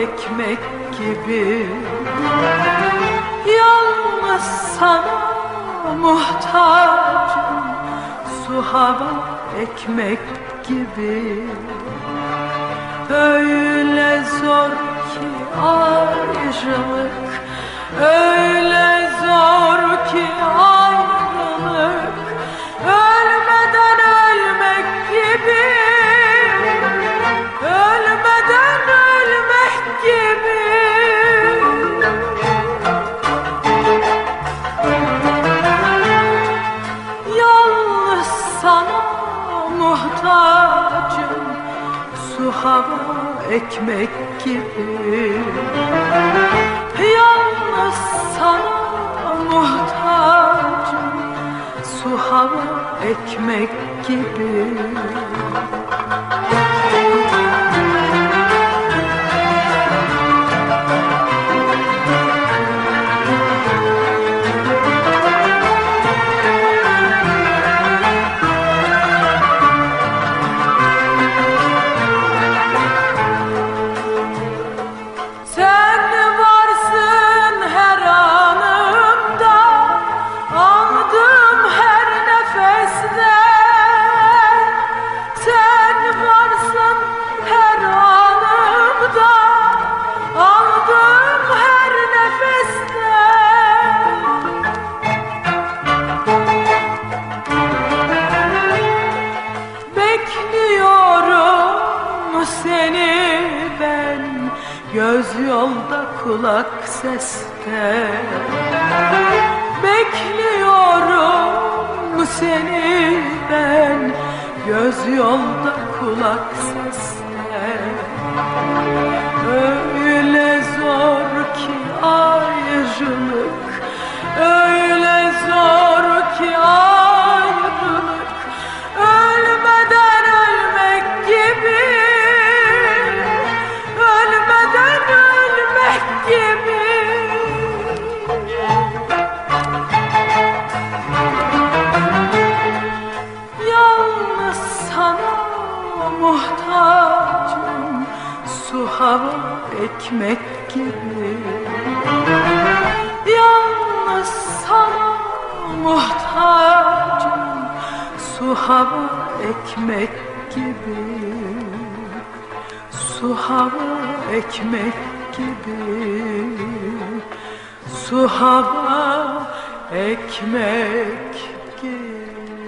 ekmek gibi. Yalnız sana muhtacım Su hava ekmek gibi. Öyle zor muhtacım Su hava ekmek gibi. Yalnız sana muhtacım Su hava ekmek gibi Göz yolda kulak seste. Bekliyorum seni ben. Göz yolda kulak seste Su hava ekmek gibi. Yalnız sana muhtacım Su hava ekmek gibi. Su hava ekmek gibi. Su hava ekmek gibi